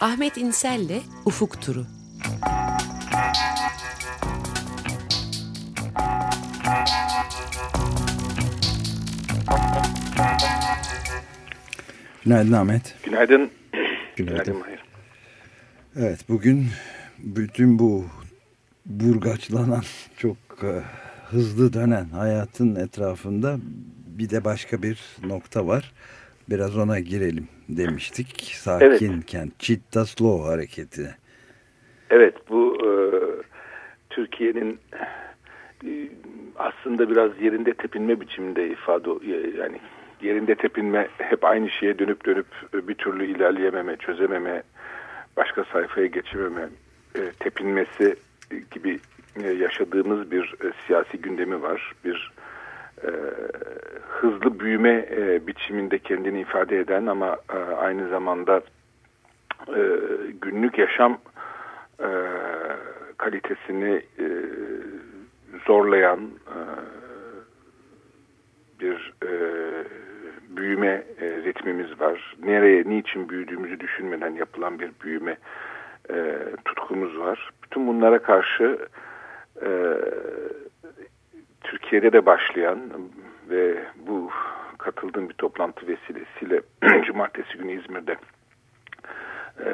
Ahmet İnsel'le Ufuk Turu. Günaydın Ahmet. Günaydın. Günaydın. Günaydın Mahir. Evet bugün bütün bu burgaçlanan çok e, hızlı dönen hayatın etrafında bir de başka bir nokta var. Biraz ona girelim demiştik. Sakin Evet. kent, Chitta Slow hareketi. Evet bu e, Türkiye'nin e, aslında biraz yerinde tepinme biçiminde ifade e, yani yerinde tepinme hep aynı şeye dönüp dönüp e, bir türlü ilerleyememe, çözememe, başka sayfaya geçememe, e, tepinmesi gibi e, yaşadığımız bir siyasi gündemi var. Bir e, hızlı büyüme e, biçiminde kendini ifade eden ama e, aynı zamanda e, günlük yaşam e, kalitesini e, zorlayan e, bir e, büyüme e, ritmimiz var. Nereye, niçin büyüdüğümüzü düşünmeden yapılan bir büyüme e, tutkumuz var. Bütün bunlara karşı e, Türkiye'de de başlayan ve bu katıldığım bir toplantı vesilesiyle cumartesi günü İzmir'de e,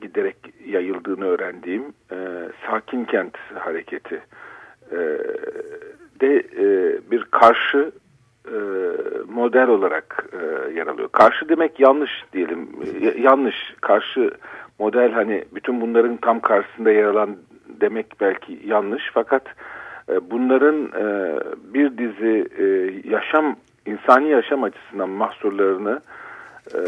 giderek yayıldığını öğrendiğim e, Sakin Kent hareketi e, de e, bir karşı e, model olarak e, yer alıyor. Karşı demek yanlış diyelim. E, yanlış. Karşı model hani bütün bunların tam karşısında yer alan demek belki yanlış. Fakat e, bunların e, bir dizi e, yaşam, insani yaşam açısından mahsurlarını e,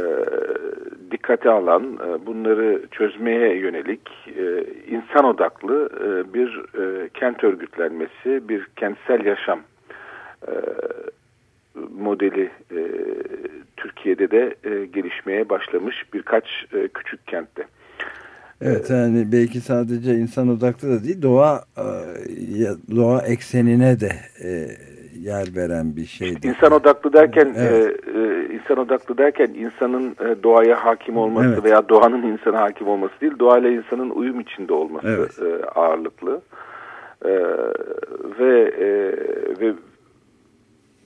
dikkate alan, e, bunları çözmeye yönelik e, insan odaklı e, bir e, kent örgütlenmesi, bir kentsel yaşam e, modeli e, Türkiye'de de e, gelişmeye başlamış birkaç e, küçük kentte. Evet yani belki sadece insan odaklı da değil doğa e, doğa eksenine de e, yer veren bir şeydi. İnsan odaklı derken Evet. e, insan odaklı derken insanın doğaya hakim olması Evet. veya doğanın insana hakim olması değil, doğayla insanın uyum içinde olması Evet. e, ağırlıklı. E, ve e, ve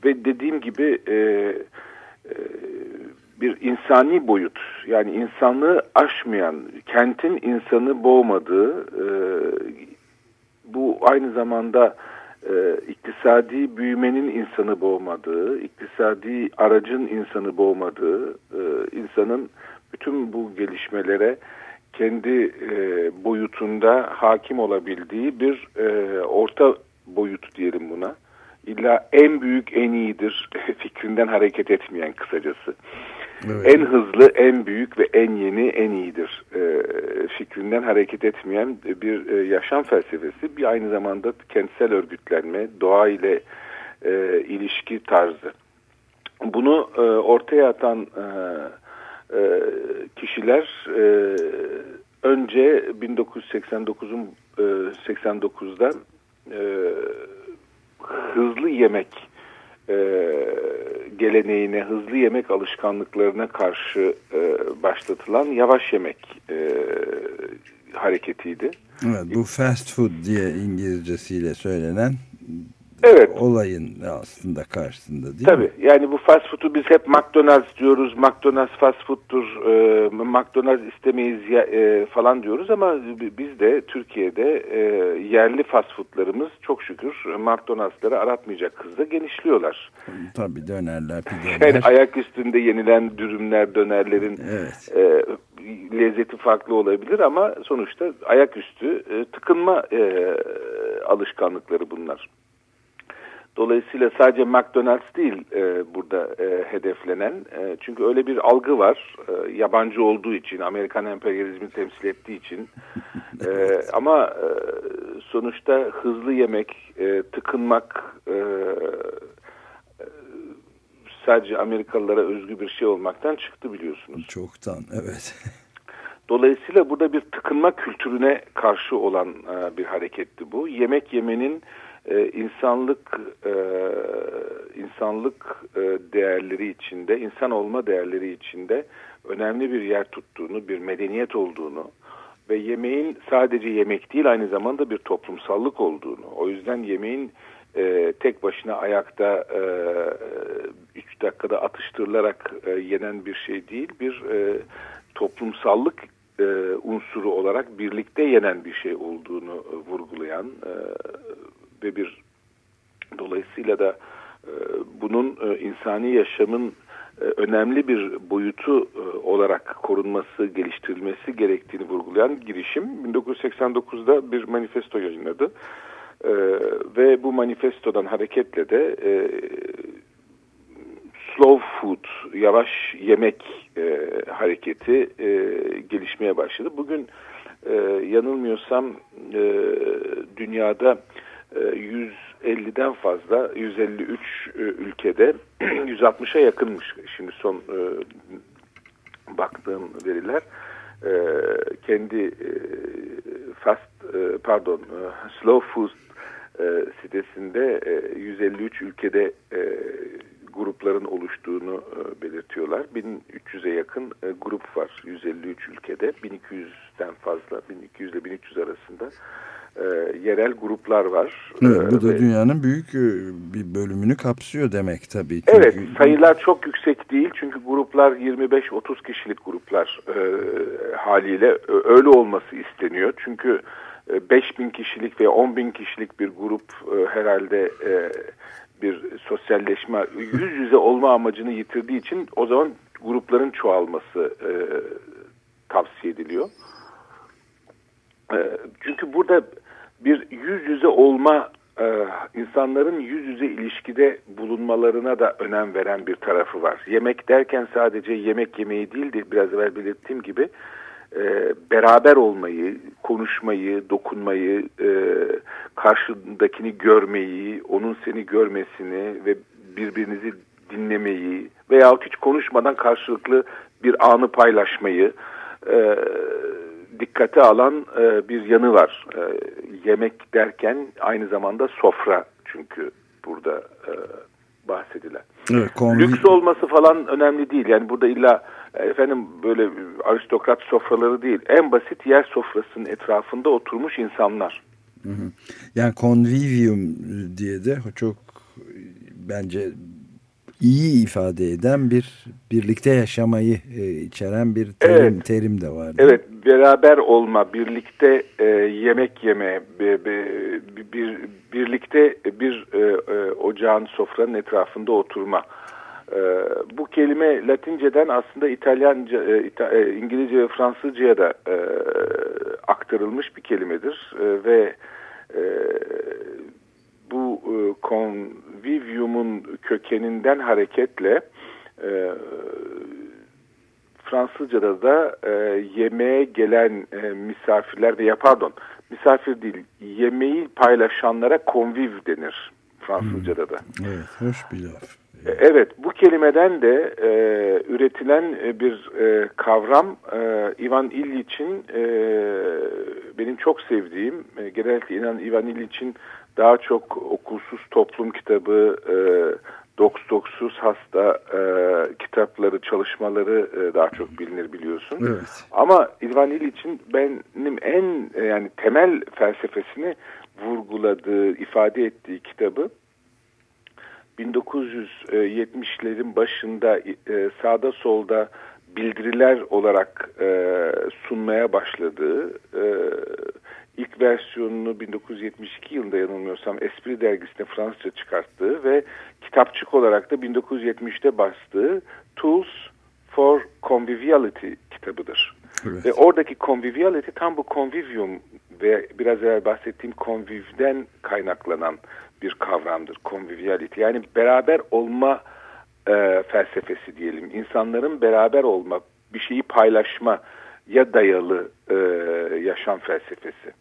ve dediğim gibi e, e, bir insani boyut yani insanlığı aşmayan kentin insanı boğmadığı e, bu aynı zamanda e, iktisadi büyümenin insanı boğmadığı, iktisadi aracın insanı boğmadığı, e, insanın bütün bu gelişmelere kendi e, boyutunda hakim olabildiği bir e, orta boyut diyelim buna. İlla en büyük en iyidir fikrinden hareket etmeyen kısacası. Evet. En hızlı, en büyük ve en yeni, en iyidir e, fikrinden hareket etmeyen bir e, yaşam felsefesi. Bir aynı zamanda kentsel örgütlenme, doğa ile e, ilişki tarzı. Bunu e, ortaya atan e, e, kişiler e, önce 1989'un e, 89'da e, hızlı yemek e, geleneğine, hızlı yemek alışkanlıklarına karşı e, başlatılan yavaş yemek e, hareketiydi. Evet, bu fast food diye İngilizcesiyle söylenen Evet. olayın aslında karşısında değil mi? Tabii yani bu fast food'u biz hep McDonald's diyoruz. McDonald's fast food'dur. E, McDonald's istemeyiz ya, e, falan diyoruz ama biz de Türkiye'de e, yerli fast food'larımız çok şükür McDonald's'ları aratmayacak hızda genişliyorlar. Tabii dönerler, pideler. Yani ayak üstünde yenilen dürümler, dönerlerin Evet. e, lezzeti farklı olabilir ama sonuçta ayaküstü e, tıkınma e, alışkanlıkları bunlar. Dolayısıyla sadece McDonald's değil e, burada e, hedeflenen. E, çünkü öyle bir algı var. E, yabancı olduğu için, Amerikan emperyalizmi temsil ettiği için. E, ama e, sonuçta hızlı yemek, e, tıkınmak e, e, sadece Amerikalılara özgü bir şey olmaktan çıktı biliyorsunuz. Çoktan evet. Dolayısıyla burada bir tıkınma kültürüne karşı olan e, bir hareketti bu. Yemek yemenin e, insanlık e, insanlık e, değerleri içinde, insan olma değerleri içinde önemli bir yer tuttuğunu, bir medeniyet olduğunu ve yemeğin sadece yemek değil aynı zamanda bir toplumsallık olduğunu. O yüzden yemeğin e, tek başına ayakta e, üç dakikada atıştırılarak e, yenen bir şey değil, bir e, toplumsallık e, unsuru olarak birlikte yenen bir şey olduğunu e, vurgulayan e, ve bir dolayısıyla da e, bunun e, insani yaşamın e, önemli bir boyutu e, olarak korunması, geliştirilmesi gerektiğini vurgulayan girişim 1989'da bir manifesto yayınladı. E, ve bu manifestodan hareketle de e, slow food, yavaş yemek e, hareketi e, gelişmeye başladı. Bugün e, yanılmıyorsam e, dünyada 150'den fazla, 153 e, ülkede 160'a yakınmış şimdi son e, baktığım veriler. E, kendi fast, pardon, slow food sitesinde e, 153 ülkede grupların oluştuğunu belirtiyorlar. 1300'e yakın grup var 153 ülkede. 1200'den fazla, 1200 ile 1300 arasında e, yerel gruplar var. Evet, bu da Ve, dünyanın büyük e, bir bölümünü kapsıyor demek tabii. Çünkü... Evet, sayılar çok yüksek değil çünkü gruplar 25-30 kişilik gruplar e, haliyle öyle olması isteniyor. Çünkü 5000 e, kişilik veya 10 bin kişilik bir grup e, herhalde e, bir sosyalleşme, yüz yüze olma amacını yitirdiği için o zaman grupların çoğalması e, tavsiye ediliyor. E, çünkü burada bir yüz yüze olma, e, insanların yüz yüze ilişkide bulunmalarına da önem veren bir tarafı var. Yemek derken sadece yemek yemeyi değil de biraz evvel belirttiğim gibi e, beraber olmayı, konuşmayı, dokunmayı, e, karşındakini görmeyi, onun seni görmesini ve birbirinizi dinlemeyi veya hiç konuşmadan karşılıklı bir anı paylaşmayı e, dikkate alan e, bir yanı var. E, yemek derken aynı zamanda sofra çünkü burada e, bahsedilen. Evet, Lüks olması falan önemli değil. Yani burada illa efendim böyle aristokrat sofraları değil. En basit yer sofrasının etrafında oturmuş insanlar. Hı hı. Yani convivium diye de çok bence iyi ifade eden bir birlikte yaşamayı e, içeren bir terim, evet. terim de var. Evet, beraber olma, birlikte e, yemek yeme, bir, bir, bir birlikte bir e, e, ocağın sofranın etrafında oturma. E, bu kelime Latinceden aslında İtalyanca, e, İta, e, İngilizce ve Fransızca'ya da e, aktarılmış bir kelimedir e, ve e, bu e, convivium'un kökeninden hareketle e, Fransızca'da da e, yemeğe gelen e, misafirler veya pardon misafir değil yemeği paylaşanlara conviv denir Fransızca'da da. Hmm. Evet hoş bir laf. E, evet, bu kelimeden de e, üretilen e, bir e, kavram e, Ivan İlliç'in e, benim çok sevdiğim, e, genellikle inan Ivan İlliç'in daha çok okulsuz toplum kitabı, e, doks doksuz hasta e, kitapları, çalışmaları e, daha çok bilinir biliyorsun. Evet. Ama Ivan İlliç'in benim en e, yani temel felsefesini vurguladığı, ifade ettiği kitabı 1970'lerin başında e, sağda solda bildiriler olarak e, sunmaya başladığı e, ilk versiyonunu 1972 yılında yanılmıyorsam Esprit dergisinde Fransızca çıkarttığı ve kitapçık olarak da 1970'te bastığı Tools for Conviviality kitabıdır. Evet. Ve oradaki conviviality tam bu convivium ve biraz evvel bahsettiğim conviv'den kaynaklanan bir kavramdır. Conviviality yani beraber olma e, felsefesi diyelim. İnsanların beraber olma, bir şeyi paylaşma ya dayalı e, yaşam felsefesi.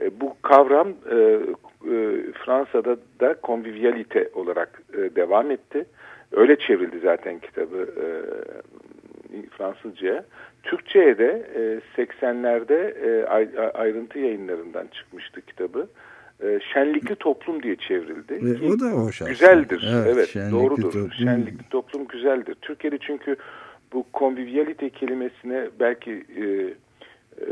E, bu kavram e, e, Fransa'da da convivialite olarak e, devam etti. Öyle çevrildi zaten kitabı e, Fransızca'ya. Türkçe'ye de e, 80'lerde e, ayrıntı yayınlarından çıkmıştı kitabı. e, şenlikli toplum diye çevrildi. E, o da hoş aslında. Güzeldir. Evet, evet şenlikli doğrudur. Toplum. Şenlikli toplum güzeldir. Türkiye'de çünkü bu conviviality kelimesine belki e, e,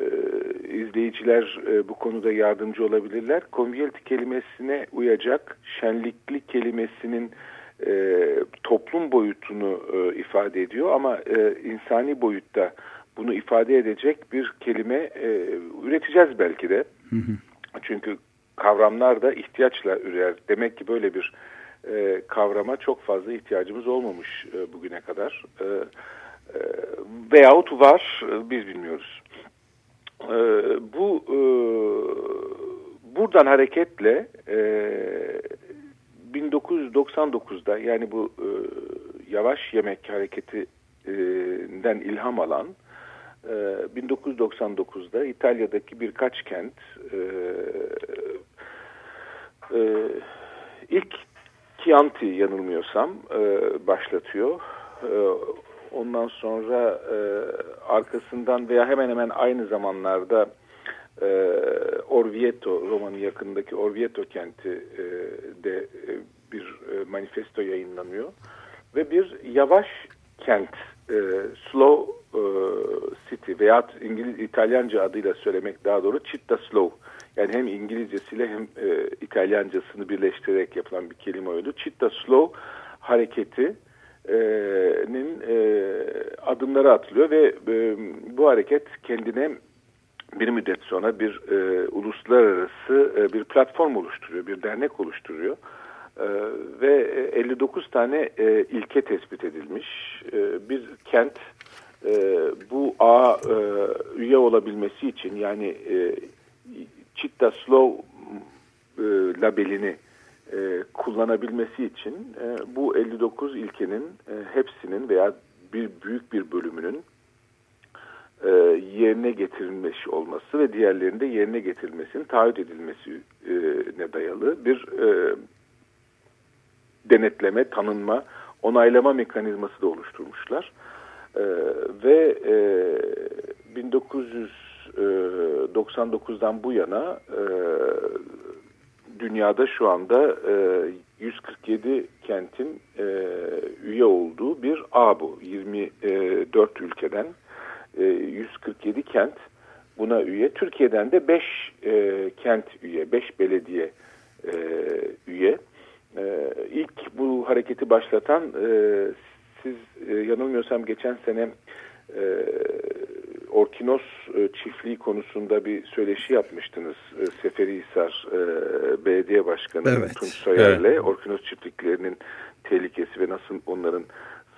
izleyiciler e, bu konuda yardımcı olabilirler. Conviviality kelimesine uyacak şenlikli kelimesinin e, toplum boyutunu e, ifade ediyor ama e, insani boyutta bunu ifade edecek bir kelime e, üreteceğiz belki de. Hı hı. Çünkü kavramlar da ihtiyaçla ürer. Demek ki böyle bir e, kavrama çok fazla ihtiyacımız olmamış e, bugüne kadar. E, e, veyahut var e, biz bilmiyoruz. E, bu e, buradan hareketle e, 1999'da yani bu e, yavaş yemek hareketinden ilham alan e, 1999'da İtalya'daki birkaç kent e, e, ilk Chianti yanılmıyorsam e, başlatıyor. E, ondan sonra e, arkasından veya hemen hemen aynı zamanlarda e, Orvieto, Roma'nın yakındaki Orvieto kenti e, de e, bir e, manifesto yayınlanıyor. Ve bir yavaş kent, e, slow e, city veya İngiliz İtalyanca adıyla söylemek daha doğru Città Slow. Yani hem İngilizcesiyle hem e, İtalyancasını birleştirerek yapılan bir kelime oydu. Città Slow hareketinin e, adımları atılıyor ve e, bu hareket kendine bir müddet sonra bir e, uluslararası e, bir platform oluşturuyor, bir dernek oluşturuyor. E, ve 59 tane e, ilke tespit edilmiş. E, bir kent e, bu ağ e, üye olabilmesi için yani e, Chitta Slow e, labelini e, kullanabilmesi için e, bu 59 ilkenin e, hepsinin veya bir büyük bir bölümünün e, yerine getirilmiş olması ve diğerlerinde yerine getirilmesinin taahhüt edilmesine dayalı bir e, denetleme, tanınma, onaylama mekanizması da oluşturmuşlar. E, ve e, 1999'dan bu yana e, dünyada şu anda e, 147 kentin e, üye olduğu bir ağ bu. 24 ülkeden 147 e, kent buna üye. Türkiye'den de 5 e, kent üye, 5 belediye e, üye. E, ilk bu hareketi başlatan e, siz e, yanılmıyorsam geçen sene e, Orkinos e, çiftliği konusunda bir söyleşi yapmıştınız. E, Seferihisar e, Belediye Başkanı evet. Tunç Soyer'le evet. Orkinos çiftliklerinin tehlikesi ve nasıl onların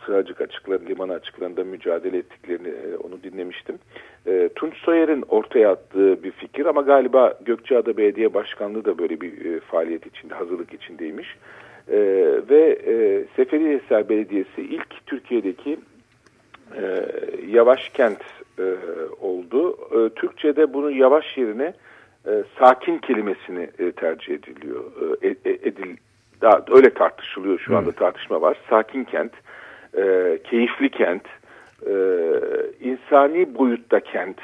sığacık açıkları, liman açıklarında mücadele ettiklerini onu dinlemiştim. E, Tunç Soyer'in ortaya attığı bir fikir ama galiba Gökçeada Belediye Başkanlığı da böyle bir e, faaliyet içinde, hazırlık içindeymiş. E, ve e, Seferihisar Belediyesi ilk Türkiye'deki e, yavaş kent e, oldu. E, Türkçe'de bunun yavaş yerine e, sakin kelimesini e, tercih ediliyor. E, e edil, daha öyle tartışılıyor şu anda tartışma var. Sakin kent e, keyifli kent, e, insani boyutta kent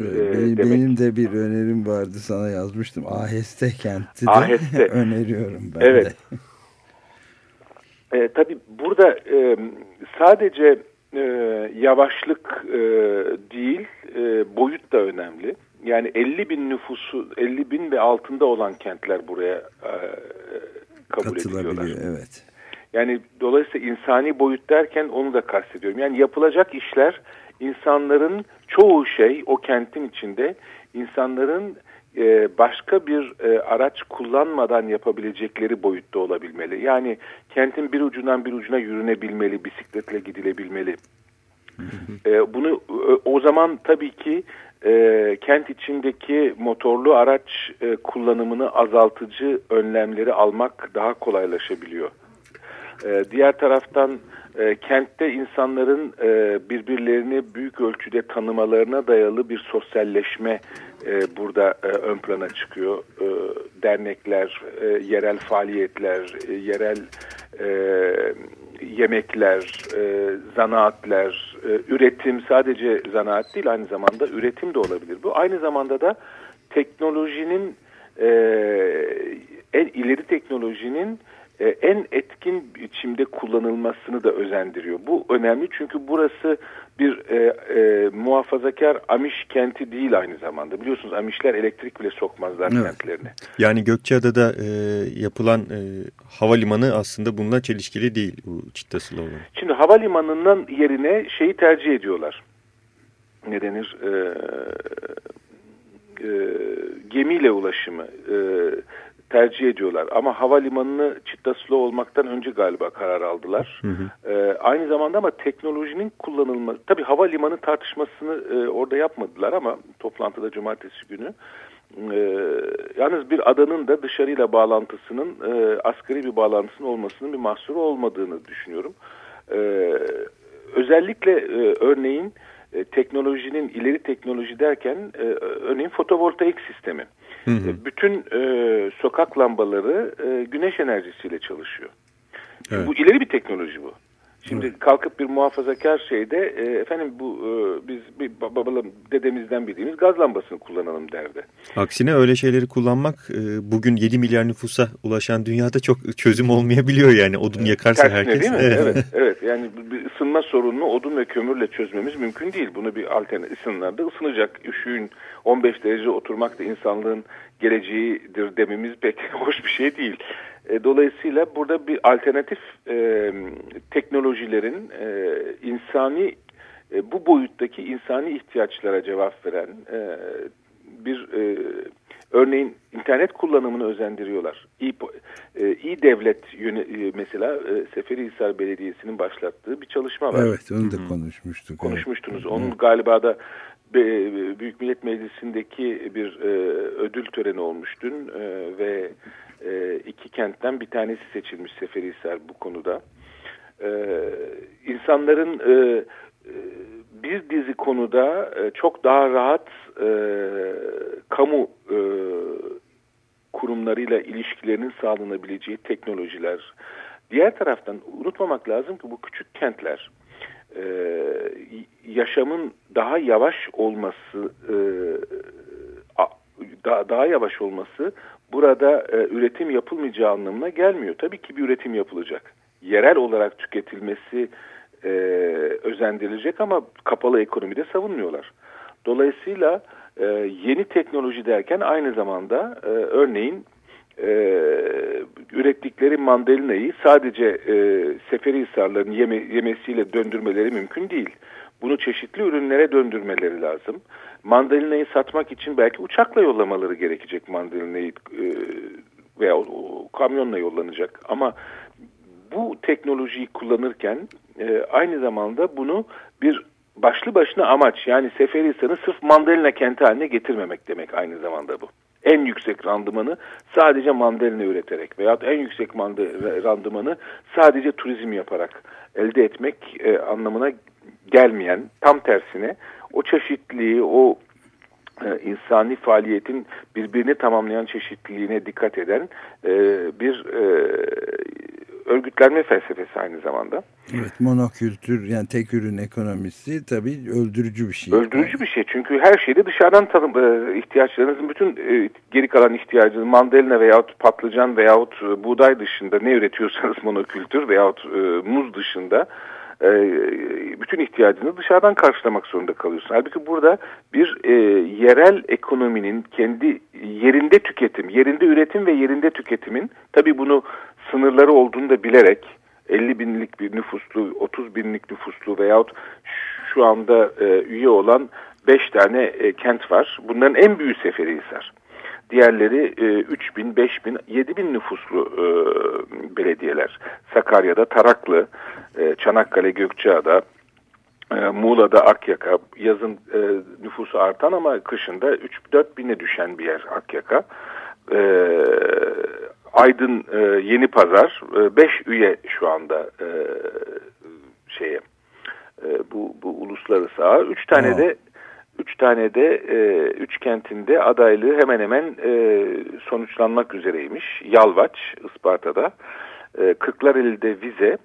e, benim, demek. benim de bir önerim vardı sana yazmıştım. Aheste kenti de Aheste. öneriyorum ben evet. de. E, tabii burada e, sadece e, yavaşlık e, değil e, boyut da önemli. Yani 50 bin nüfusu 50 bin ve altında olan kentler buraya e, kabul ediliyorlar. evet. Yani dolayısıyla insani boyut derken onu da kastediyorum. Yani yapılacak işler insanların çoğu şey o kentin içinde insanların e, başka bir e, araç kullanmadan yapabilecekleri boyutta olabilmeli. Yani kentin bir ucundan bir ucuna yürünebilmeli, bisikletle gidilebilmeli. e, bunu o zaman tabii ki kent içindeki motorlu araç kullanımını azaltıcı önlemleri almak daha kolaylaşabiliyor. Diğer taraftan e, kentte insanların e, birbirlerini büyük ölçüde tanımalarına dayalı bir sosyalleşme e, burada e, ön plana çıkıyor. E, dernekler, e, yerel faaliyetler, e, yerel e, yemekler, e, zanaatler, e, üretim sadece zanaat değil aynı zamanda üretim de olabilir. Bu aynı zamanda da teknolojinin e, en ileri teknolojinin e, en etkin biçimde kullanılmasını da özendiriyor. Bu önemli çünkü burası bir e, e, muhafazakar Amiş kenti değil aynı zamanda. Biliyorsunuz Amişler elektrik bile sokmazlar evet. kentlerine. Yani Gökçeada'da e, yapılan e, havalimanı aslında bununla çelişkili değil bu Çittasılı olan. Şimdi havalimanından yerine şeyi tercih ediyorlar. Ne denir? E, e, gemiyle ulaşımı. E, tercih ediyorlar. Ama havalimanını Çittasılı olmaktan önce galiba karar aldılar. Hı hı. E, aynı zamanda ama teknolojinin kullanılması, tabii havalimanı tartışmasını e, orada yapmadılar ama toplantıda cumartesi günü. E, yalnız bir adanın da dışarıyla bağlantısının e, asgari bir bağlantısının olmasının bir mahsuru olmadığını düşünüyorum. E, özellikle e, örneğin e, teknolojinin ileri teknoloji derken e, örneğin fotovoltaik sistemi. Hı hı. E, bütün e, sokak lambaları e, güneş enerjisiyle çalışıyor. Evet. Bu ileri bir teknoloji bu. Şimdi evet. kalkıp bir muhafazakar şeyde e, efendim bu e, biz bir babalım dedemizden bildiğimiz gaz lambasını kullanalım derdi. Aksine öyle şeyleri kullanmak e, bugün 7 milyar nüfusa ulaşan dünyada çok çözüm olmayabiliyor yani odun evet. yakarsa Tersine herkes. değil mi? evet, evet yani bir ısınma sorununu odun ve kömürle çözmemiz mümkün değil. Bunu bir alternatif ısınlarda ısınacak. Üşüğün 15 derece oturmak da insanlığın geleceğidir dememiz pek hoş bir şey değil. E, dolayısıyla burada bir alternatif e, teknolojilerin e, insani e, bu boyuttaki insani ihtiyaçlara cevap veren e, bir e, örneğin internet kullanımını özendiriyorlar. İ-Devlet e, e, mesela e, Seferihisar Belediyesi'nin başlattığı bir çalışma var. Evet onu da konuşmuştuk. Konuşmuştunuz. Evet. Onun galiba da Büyük Millet Meclisi'ndeki bir e, ödül töreni olmuş dün e, ve e, iki kentten bir tanesi seçilmiş Seferihisar bu konuda. E, insanların e, e, bir dizi konuda çok daha rahat kamu e, kurumlarıyla ilişkilerinin sağlanabileceği teknolojiler. Diğer taraftan unutmamak lazım ki bu küçük kentler yaşamın daha yavaş olması daha yavaş olması burada e, üretim yapılmayacağı anlamına gelmiyor. Tabii ki bir üretim yapılacak. Yerel olarak tüketilmesi e, özendirilecek ama kapalı ekonomide savunmuyorlar. Dolayısıyla e, yeni teknoloji derken aynı zamanda e, örneğin e, ürettikleri mandalinayı sadece e, Seferihisarların yeme, yemesiyle döndürmeleri mümkün değil. Bunu çeşitli ürünlere döndürmeleri lazım. Mandalinayı satmak için belki uçakla yollamaları gerekecek mandalinayı e, veya o, kamyonla yollanacak. Ama bu teknolojiyi kullanırken e, aynı zamanda bunu bir başlı başına amaç yani Seferihisar'ı sırf mandalina kenti haline getirmemek demek aynı zamanda bu en yüksek randımanı sadece mandalina üreterek veya en yüksek randımanı sadece turizm yaparak elde etmek e, anlamına gelmeyen tam tersine o çeşitliliği o e, insani faaliyetin birbirini tamamlayan çeşitliliğine dikkat eden e, bir e, örgütlenme felsefesi aynı zamanda. Evet monokültür yani tek ürün ekonomisi tabii öldürücü bir şey. Öldürücü bir şey çünkü her şeyde dışarıdan tanım, e, ihtiyaçlarınızın bütün e, geri kalan ihtiyacınız mandalina veyahut patlıcan veyahut e, buğday dışında ne üretiyorsanız monokültür veyahut muz dışında e, bütün ihtiyacını dışarıdan karşılamak zorunda kalıyorsun. Halbuki burada bir e, yerel ekonominin kendi yerinde tüketim, yerinde üretim ve yerinde tüketimin tabii bunu sınırları olduğunu da bilerek 50 binlik bir nüfuslu, 30 binlik nüfuslu veyahut şu anda e, üye olan 5 tane e, kent var. Bunların en büyüğü Seferihisar. Diğerleri e, 3 bin, 5 bin, 7 bin nüfuslu e, belediyeler. Sakarya'da Taraklı, e, Çanakkale, Gökçeada, e, Muğla'da Akyaka, yazın e, nüfusu artan ama kışında 3-4 bine düşen bir yer Akyaka. E, Aydın e, Yeni Pazar 5 e, üye şu anda e, şeye e, bu bu uluslararası ağ. 3 tane wow. de üç tane de e, üç kentinde adaylığı hemen hemen e, sonuçlanmak üzereymiş. Yalvaç Isparta'da, e, Kırklareli'de Vize,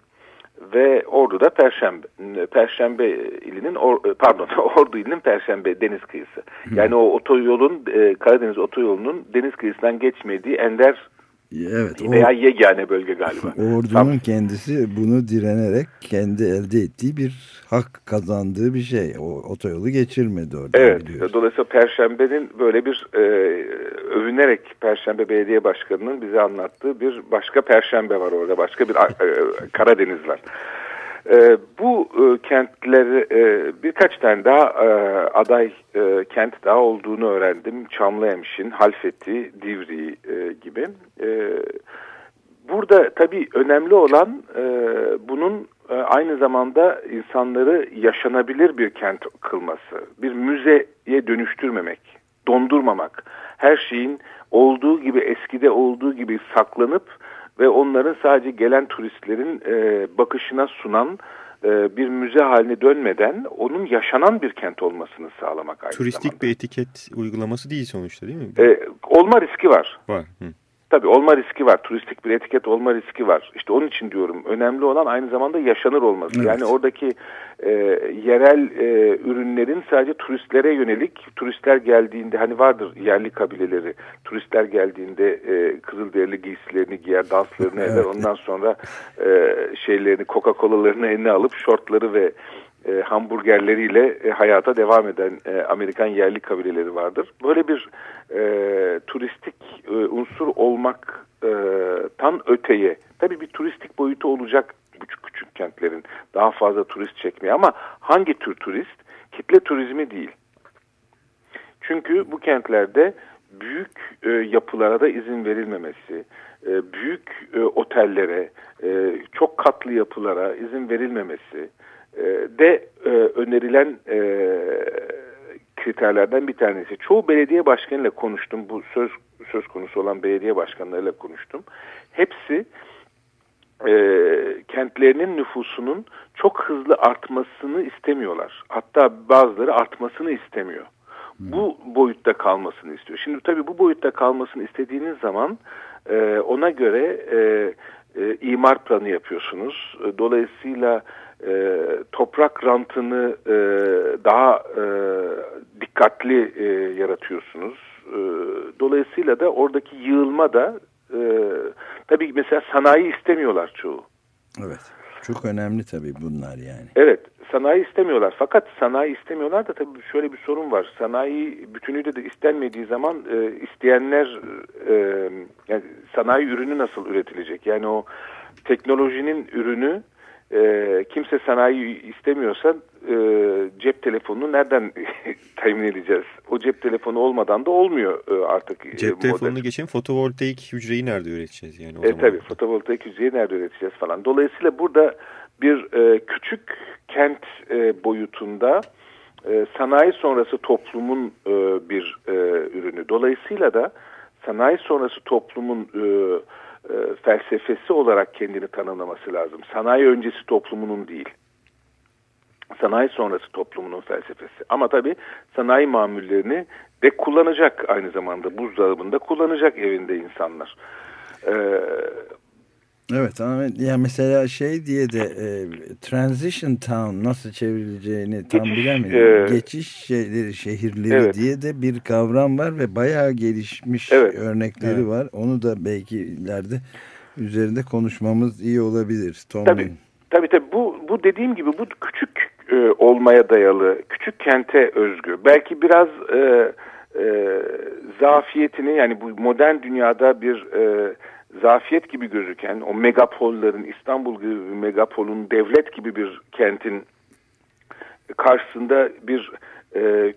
ve Ordu'da Perşembe Perşembe ilinin pardon Ordu ilinin Perşembe deniz kıyısı. Yani o otoyolun Karadeniz otoyolunun deniz kıyısından geçmediği ender Evet, veya o, yegane bölge galiba. Ordunun Tam, kendisi bunu direnerek kendi elde ettiği bir hak kazandığı bir şey. O otoyolu geçirmedi orada Evet. Biliyoruz. Dolayısıyla Perşembe'nin böyle bir e, övünerek Perşembe Belediye Başkanı'nın bize anlattığı bir başka Perşembe var orada. Başka bir e, Karadeniz var. E, bu e, kentleri e, birkaç tane daha e, aday e, kent daha olduğunu öğrendim. Çamlıhemşin, Halfeti, Divri e, gibi. E, burada tabii önemli olan e, bunun e, aynı zamanda insanları yaşanabilir bir kent kılması. Bir müzeye dönüştürmemek, dondurmamak. Her şeyin olduğu gibi eskide olduğu gibi saklanıp ve onların sadece gelen turistlerin e, bakışına sunan e, bir müze haline dönmeden onun yaşanan bir kent olmasını sağlamak aynı Turistik zamanda. bir etiket uygulaması değil sonuçta değil mi? E, olma riski var. Var. Hı. Tabii olma riski var. Turistik bir etiket olma riski var. İşte onun için diyorum önemli olan aynı zamanda yaşanır olması. Evet. Yani oradaki e, yerel e, ürünlerin sadece turistlere yönelik turistler geldiğinde hani vardır yerli kabileleri turistler geldiğinde e, kızılderili giysilerini giyer danslarını eder ondan sonra e, şeylerini Coca-Cola'larını eline alıp şortları ve e, hamburgerleriyle e, hayata devam eden e, Amerikan yerli kabileleri vardır. Böyle bir e, turistik e, unsur olmaktan öteye, tabii bir turistik boyutu olacak küçük küçük kentlerin daha fazla turist çekmeye ama hangi tür turist? Kitle turizmi değil. Çünkü bu kentlerde büyük e, yapılara da izin verilmemesi, e, büyük e, otellere, e, çok katlı yapılara izin verilmemesi, e, de e, önerilen e, kriterlerden bir tanesi. Çoğu belediye başkanıyla konuştum. Bu söz söz konusu olan belediye başkanlarıyla konuştum. Hepsi e, kentlerinin nüfusunun çok hızlı artmasını istemiyorlar. Hatta bazıları artmasını istemiyor. Bu boyutta kalmasını istiyor. Şimdi tabii bu boyutta kalmasını istediğiniz zaman e, ona göre e, e, imar planı yapıyorsunuz. Dolayısıyla e, toprak rantını e, daha e, dikkatli e, yaratıyorsunuz. E, dolayısıyla da oradaki yığılma da e, tabii mesela sanayi istemiyorlar çoğu. Evet. Çok önemli tabii bunlar yani. Evet. Sanayi istemiyorlar. Fakat sanayi istemiyorlar da tabii şöyle bir sorun var. Sanayi bütünüyle de istenmediği zaman e, isteyenler e, yani sanayi ürünü nasıl üretilecek? Yani o teknolojinin ürünü e, kimse sanayi istemiyorsa e, cep telefonunu nereden temin edeceğiz? O cep telefonu olmadan da olmuyor e, artık. E, cep telefonunu geçen fotovoltaik hücreyi nerede üreteceğiz? Yani o e? Tabii fotovoltaik hücreyi nerede üreteceğiz falan. Dolayısıyla burada bir e, küçük kent e, boyutunda e, sanayi sonrası toplumun e, bir e, ürünü. Dolayısıyla da sanayi sonrası toplumun e, e, felsefesi olarak kendini tanımlaması lazım. Sanayi öncesi toplumunun değil. Sanayi sonrası toplumunun felsefesi. Ama tabii sanayi mamullerini de kullanacak aynı zamanda. Buzdolabında kullanacak evinde insanlar. Ee, Evet ama ya mesela şey diye de e, transition town nasıl çevrileceğini tam geçiş, bilemedim. E, Geçiş şeyleri, şehirleri evet. diye de bir kavram var ve bayağı gelişmiş evet. örnekleri evet. var. Onu da belki ileride üzerinde konuşmamız iyi olabilir. Tom tabii, tabii tabii bu, bu dediğim gibi bu küçük e, olmaya dayalı, küçük kente özgü. Belki biraz e, e, zafiyetini yani bu modern dünyada bir... E, zafiyet gibi gözüken o megapolların İstanbul gibi bir megapolun devlet gibi bir kentin karşısında bir e,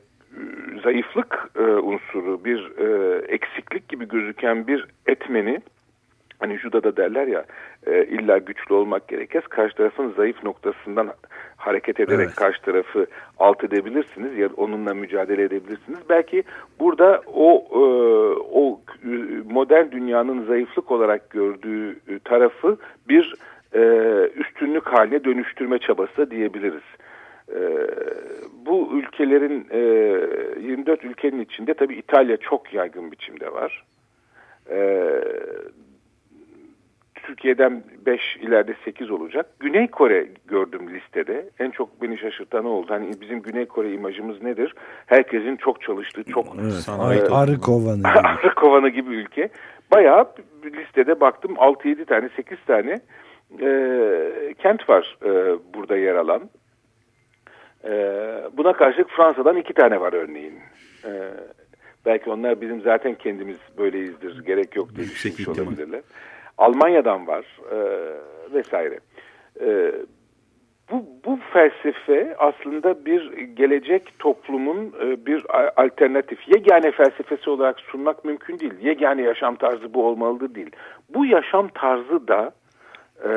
zayıflık e, unsuru, bir e, eksiklik gibi gözüken bir etmeni hani juda da derler ya e, illa güçlü olmak gerekmez. Karşı tarafın zayıf noktasından hareket ederek evet. karşı tarafı alt edebilirsiniz ya onunla mücadele edebilirsiniz. Belki burada o e, o modern dünyanın zayıflık olarak gördüğü tarafı bir e, üstünlük haline dönüştürme çabası diyebiliriz. E, bu ülkelerin e, 24 ülkenin içinde tabii İtalya çok yaygın biçimde var. E, Türkiye'den 5 ileride 8 olacak. Güney Kore gördüm listede. En çok beni şaşırtan oldu. Hani bizim Güney Kore imajımız nedir? Herkesin çok çalıştığı, çok evet, e, arı kovanı arı kovanı gibi ülke. Bayağı listede baktım 6-7 tane, 8 tane e, kent var e, burada yer alan. E, buna karşılık Fransa'dan iki tane var örneğin. E, belki onlar bizim zaten kendimiz böyleyizdir, gerek yok diye düşünmüş olabilirler. Almanya'dan var e, vesaire. E, bu, bu felsefe aslında bir gelecek toplumun e, bir alternatif, yegane felsefesi olarak sunmak mümkün değil. Yegane yaşam tarzı bu olmalıdır değil. Bu yaşam tarzı da e,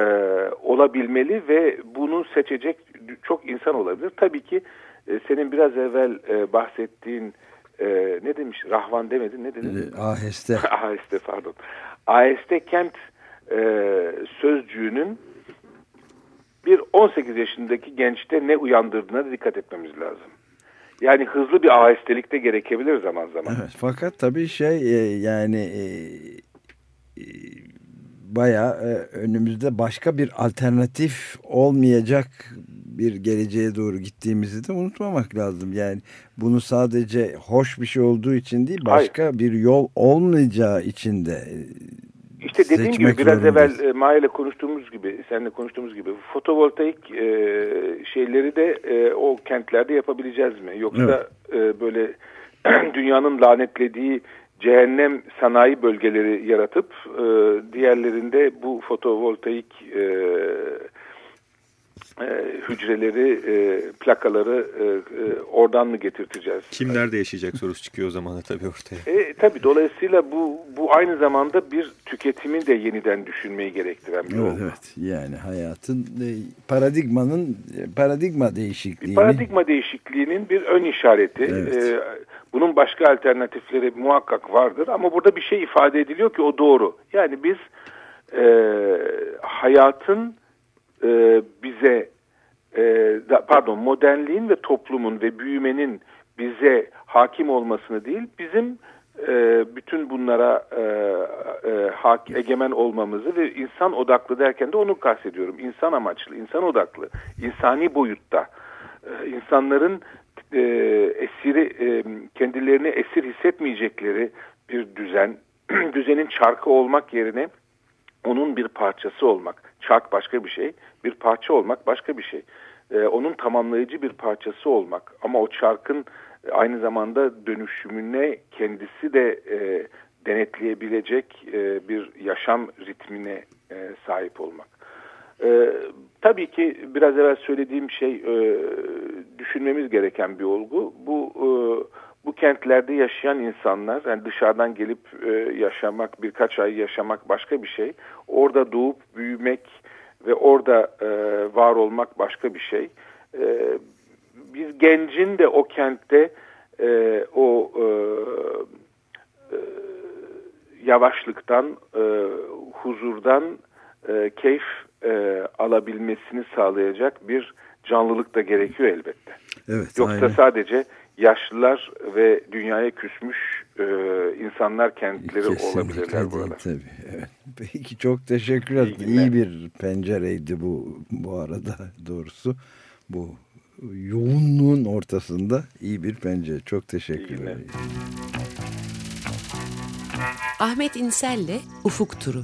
olabilmeli ve bunu seçecek çok insan olabilir. Tabii ki e, senin biraz evvel e, bahsettiğin e, ne demiş? Rahvan demedin ne dedin? Aheste. Aheste pardon. Aheste kent e, sözcüğünün bir 18 yaşındaki gençte ne uyandırdığına dikkat etmemiz lazım. Yani hızlı bir ahestelik de gerekebilir zaman zaman. Evet, fakat tabii şey e, yani e, e, bayağı e, önümüzde başka bir alternatif olmayacak bir geleceğe doğru gittiğimizi de unutmamak lazım. Yani bunu sadece hoş bir şey olduğu için değil başka Hayır. bir yol olmayacağı için de e, işte dediğim gibi biraz zorundayız. evvel e, Maya ile konuştuğumuz gibi, seninle konuştuğumuz gibi fotovoltaik e, şeyleri de e, o kentlerde yapabileceğiz mi? Yoksa evet. e, böyle dünyanın lanetlediği cehennem sanayi bölgeleri yaratıp e, diğerlerinde bu fotovoltaik e, e, hücreleri, e, plakaları e, e, oradan mı getirteceğiz? Kim nerede yaşayacak sorusu çıkıyor o zaman da tabii ortaya. E, tabii dolayısıyla bu bu aynı zamanda bir tüketimin de yeniden düşünmeyi gerektiren bir evet. Evet yani hayatın e, paradigmanın e, paradigma değişikliğini. Bir paradigma değişikliğinin bir ön işareti. Evet. E, bunun başka alternatifleri muhakkak vardır ama burada bir şey ifade ediliyor ki o doğru. Yani biz e, hayatın e, bize e, pardon modernliğin ve toplumun ve büyümenin bize hakim olmasını değil bizim e, bütün bunlara e, e, hak, egemen olmamızı ve insan odaklı derken de onu kastediyorum. İnsan amaçlı, insan odaklı, insani boyutta e, insanların e, esiri e, kendilerini esir hissetmeyecekleri bir düzen, düzenin çarkı olmak yerine onun bir parçası olmak. Çark başka bir şey, bir parça olmak başka bir şey. Ee, onun tamamlayıcı bir parçası olmak. Ama o çarkın aynı zamanda dönüşümüne kendisi de e, denetleyebilecek e, bir yaşam ritmine e, sahip olmak. E, tabii ki biraz evvel söylediğim şey e, düşünmemiz gereken bir olgu. Bu e, bu kentlerde yaşayan insanlar yani dışarıdan gelip e, yaşamak birkaç ay yaşamak başka bir şey. Orada doğup büyümek ve orada e, var olmak başka bir şey. E, biz gencin de o kentte e, o e, e, yavaşlıktan, e, huzurdan e, keyif e, alabilmesini sağlayacak bir canlılık da gerekiyor elbette. Evet, Yoksa aynen. sadece yaşlılar ve dünyaya küsmüş e, insanlar kentleri Kesinlikle, olabilirler burada. Tabii, evet. Peki çok teşekkür ederim. İyi, İyi bir pencereydi bu bu arada doğrusu. Bu yoğunluğun ortasında iyi bir pencere. Çok teşekkür ederim. Ahmet İnsel'le Ufuk Turu.